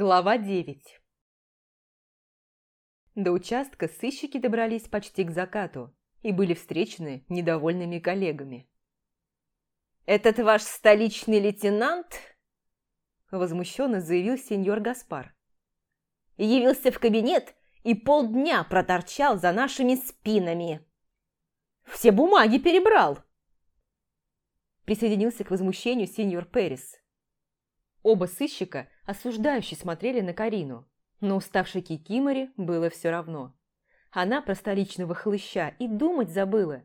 Глава 9 До участка сыщики добрались почти к закату и были встречены недовольными коллегами. «Этот ваш столичный лейтенант?» Возмущенно заявил сеньор Гаспар. «Явился в кабинет и полдня проторчал за нашими спинами. Все бумаги перебрал!» Присоединился к возмущению сеньор Перес. Оба сыщика осуждающе смотрели на Карину, но уставшей Кикиморе было все равно. Она про столичного хлыща и думать забыла.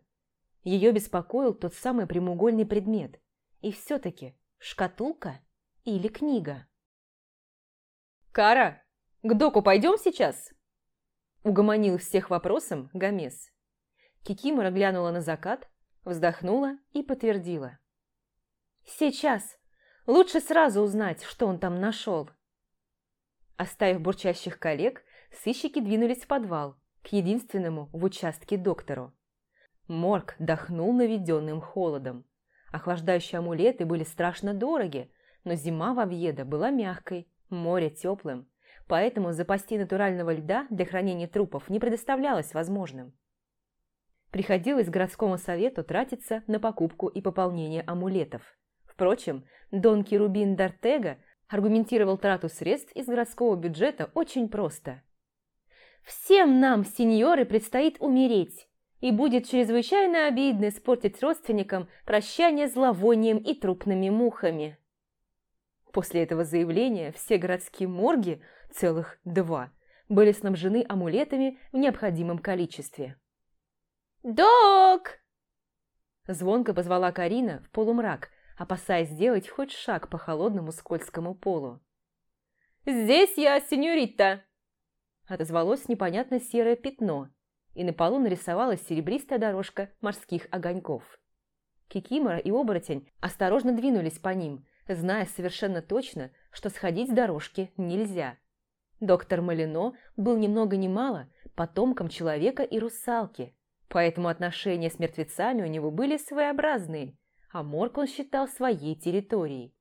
Ее беспокоил тот самый прямоугольный предмет. И все-таки шкатулка или книга? «Кара, к доку пойдем сейчас?» Угомонил всех вопросом Гомес. Кикимора глянула на закат, вздохнула и подтвердила. «Сейчас. Лучше сразу узнать, что он там нашел». Оставив бурчащих коллег, сыщики двинулись в подвал, к единственному в участке доктору. Морг дохнул наведенным холодом. Охлаждающие амулеты были страшно дороги, но зима в Авьедо была мягкой, море теплым, поэтому запасти натурального льда для хранения трупов не предоставлялось возможным. Приходилось городскому совету тратиться на покупку и пополнение амулетов. Впрочем, Дон Кирубин Дартега аргументировал трату средств из городского бюджета очень просто. «Всем нам, сеньоры, предстоит умереть, и будет чрезвычайно обидно испортить родственникам прощание зловонием и трупными мухами». После этого заявления все городские морги, целых два, были снабжены амулетами в необходимом количестве. «Док!» Звонко позвала Карина в полумрак, опасаясь сделать хоть шаг по холодному скользкому полу. «Здесь я, сеньорита!» Отозвалось непонятно серое пятно, и на полу нарисовалась серебристая дорожка морских огоньков. Кикимора и оборотень осторожно двинулись по ним, зная совершенно точно, что сходить с дорожки нельзя. Доктор Малино был ни много ни мало потомком человека и русалки, поэтому отношения с мертвецами у него были своеобразные – а морг он считал своей территорией.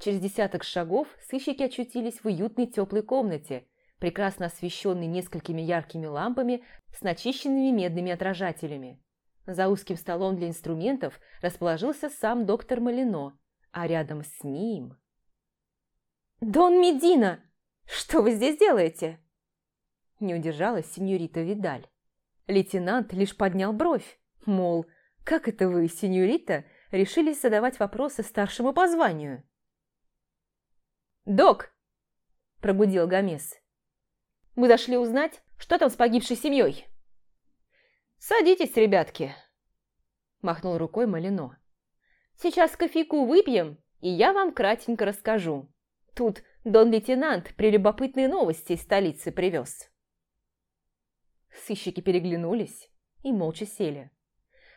Через десяток шагов сыщики очутились в уютной теплой комнате, прекрасно освещенной несколькими яркими лампами с начищенными медными отражателями. За узким столом для инструментов расположился сам доктор Малино, а рядом с ним... «Дон Медина! Что вы здесь делаете?» Не удержалась сеньорита Видаль. Лейтенант лишь поднял бровь, мол, как это вы, сеньорита, решились задавать вопросы старшему по званию? «Док!» – пробудил Гомес. «Мы дошли узнать, что там с погибшей семьей?» «Садитесь, ребятки!» – махнул рукой Малино. «Сейчас кофейку выпьем, и я вам кратенько расскажу. Тут дон-лейтенант прелюбопытные новости из столицы привез». Сыщики переглянулись и молча сели.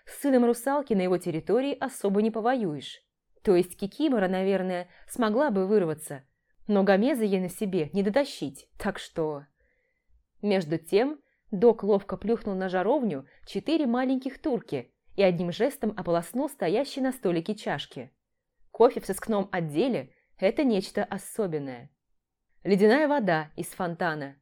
С сыном русалки на его территории особо не повоюешь. То есть Кикимора, наверное, смогла бы вырваться, но Гомеза ей на себе не дотащить, так что... Между тем, док ловко плюхнул на жаровню четыре маленьких турки и одним жестом ополоснул стоящие на столике чашки. Кофе в сыскном отделе – это нечто особенное. Ледяная вода из фонтана.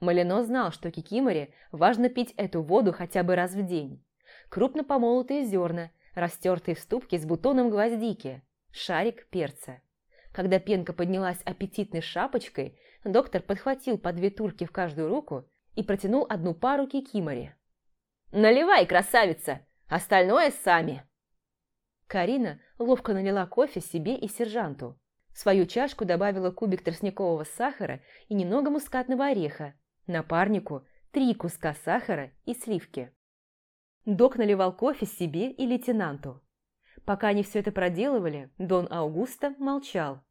Малино знал, что Кикиморе важно пить эту воду хотя бы раз в день крупно помолотые зерна, растертые в ступке с бутоном гвоздики, шарик перца. Когда пенка поднялась аппетитной шапочкой, доктор подхватил по две турки в каждую руку и протянул одну пару кикимори. «Наливай, красавица! Остальное сами!» Карина ловко налила кофе себе и сержанту. В свою чашку добавила кубик тростникового сахара и немного мускатного ореха, напарнику три куска сахара и сливки. Док наливал кофе себе и лейтенанту. Пока они все это проделывали, Дон Аугусто молчал.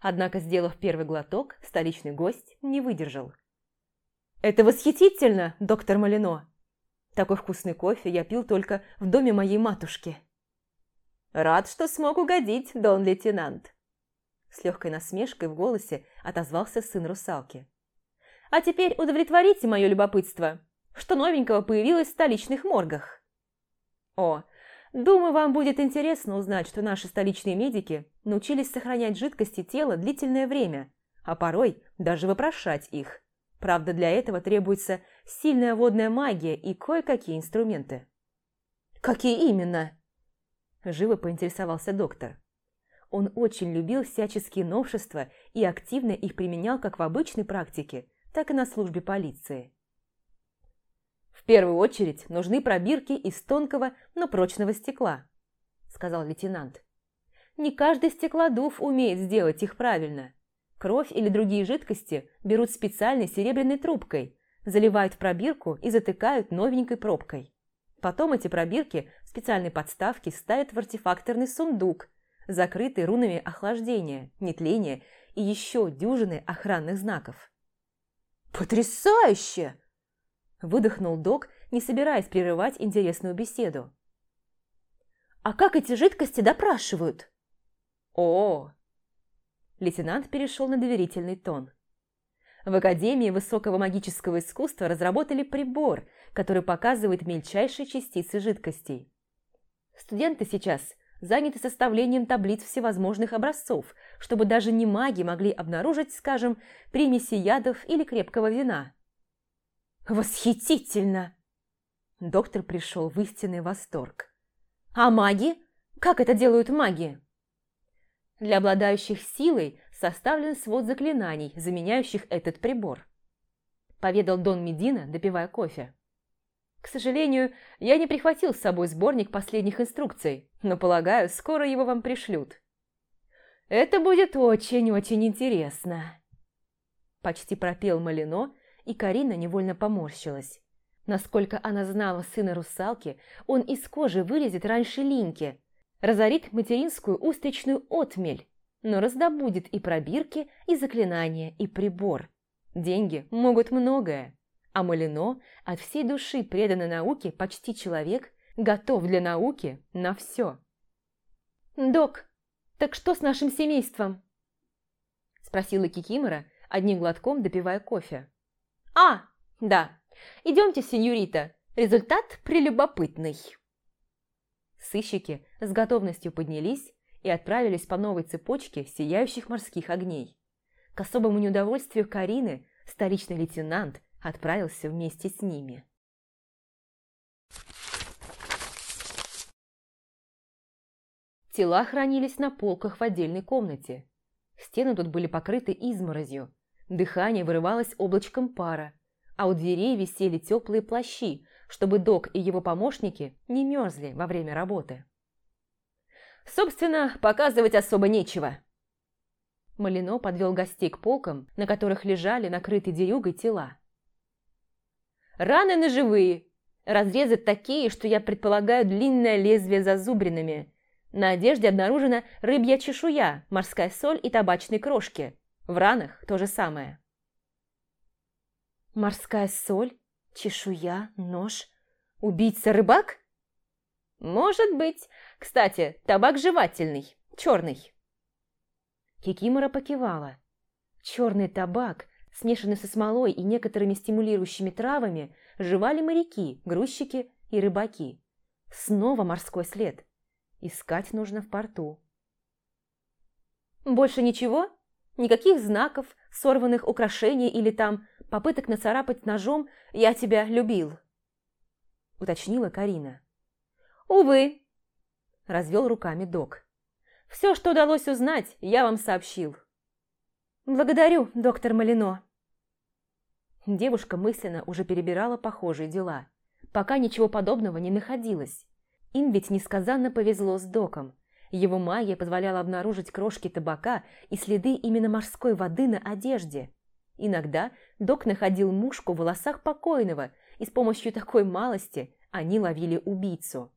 Однако, сделав первый глоток, столичный гость не выдержал. «Это восхитительно, доктор Малино! Такой вкусный кофе я пил только в доме моей матушки». «Рад, что смог угодить, дон лейтенант!» С легкой насмешкой в голосе отозвался сын русалки. «А теперь удовлетворите мое любопытство. Что новенького появилось в столичных моргах?» О, думаю, вам будет интересно узнать, что наши столичные медики научились сохранять жидкости тела длительное время, а порой даже вопрошать их. Правда, для этого требуется сильная водная магия и кое-какие инструменты. «Какие именно?» Живо поинтересовался доктор. Он очень любил всяческие новшества и активно их применял как в обычной практике, так и на службе полиции. «В первую очередь нужны пробирки из тонкого, но прочного стекла», – сказал лейтенант. «Не каждый стеклодув умеет сделать их правильно. Кровь или другие жидкости берут специальной серебряной трубкой, заливают в пробирку и затыкают новенькой пробкой. Потом эти пробирки в специальной подставке ставят в артефакторный сундук, закрытый рунами охлаждения, нетления и еще дюжины охранных знаков. «Потрясающе!» – выдохнул док, не собираясь прерывать интересную беседу. «А как эти жидкости допрашивают?» «О, лейтенант перешел на доверительный тон. В Академии высокого магического искусства разработали прибор, который показывает мельчайшие частицы жидкостей. Студенты сейчас заняты составлением таблиц всевозможных образцов, чтобы даже не маги могли обнаружить, скажем, примеси ядов или крепкого вина. «Восхитительно!» Доктор пришел в истинный восторг. «А маги? Как это делают маги?» Для обладающих силой составлен свод заклинаний, заменяющих этот прибор. Поведал Дон Медина, допивая кофе. К сожалению, я не прихватил с собой сборник последних инструкций, но, полагаю, скоро его вам пришлют. Это будет очень-очень интересно. Почти пропел Малино, и Карина невольно поморщилась. Насколько она знала сына русалки, он из кожи вылезет раньше Линки, разорит материнскую устричную отмель, но раздобудет и пробирки, и заклинания, и прибор. Деньги могут многое, а Малино от всей души преданный науке почти человек, готов для науки на все. «Док, так что с нашим семейством?» Спросила Кикимора, одним глотком допивая кофе. «А, да, идемте, сеньорита, результат прелюбопытный». Сыщики с готовностью поднялись и отправились по новой цепочке сияющих морских огней. К особому неудовольствию Карины столичный лейтенант отправился вместе с ними. Тела хранились на полках в отдельной комнате. Стены тут были покрыты изморозью, дыхание вырывалось облачком пара, а у дверей висели теплые плащи, чтобы док и его помощники не мерзли во время работы. Собственно, показывать особо нечего. Малино подвел гостей к полкам, на которых лежали накрытые дерюгой тела. Раны ножевые, разрезы такие, что я предполагаю длинное лезвие зазубринами. На одежде обнаружена рыбья чешуя, морская соль и табачные крошки. В ранах то же самое. Морская соль? Чешуя, нож. Убийца-рыбак? Может быть. Кстати, табак жевательный, черный. Кикимора покивала. Черный табак, смешанный со смолой и некоторыми стимулирующими травами, жевали моряки, грузчики и рыбаки. Снова морской след. Искать нужно в порту. Больше ничего? Никаких знаков, сорванных украшений или там попыток нацарапать ножом «Я тебя любил», – уточнила Карина. «Увы», – развел руками док. «Все, что удалось узнать, я вам сообщил». «Благодарю, доктор Малино». Девушка мысленно уже перебирала похожие дела. Пока ничего подобного не находилось. Им ведь несказанно повезло с доком. Его магия позволяла обнаружить крошки табака и следы именно морской воды на одежде. Иногда док находил мушку в волосах покойного, и с помощью такой малости они ловили убийцу.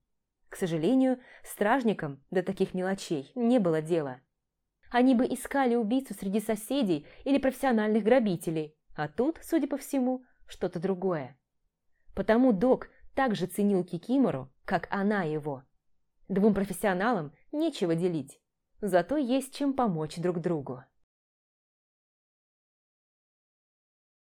К сожалению, стражникам до таких мелочей не было дела. Они бы искали убийцу среди соседей или профессиональных грабителей, а тут, судя по всему, что-то другое. Потому док также ценил Кикимору, как она его. Двум профессионалам нечего делить, зато есть чем помочь друг другу.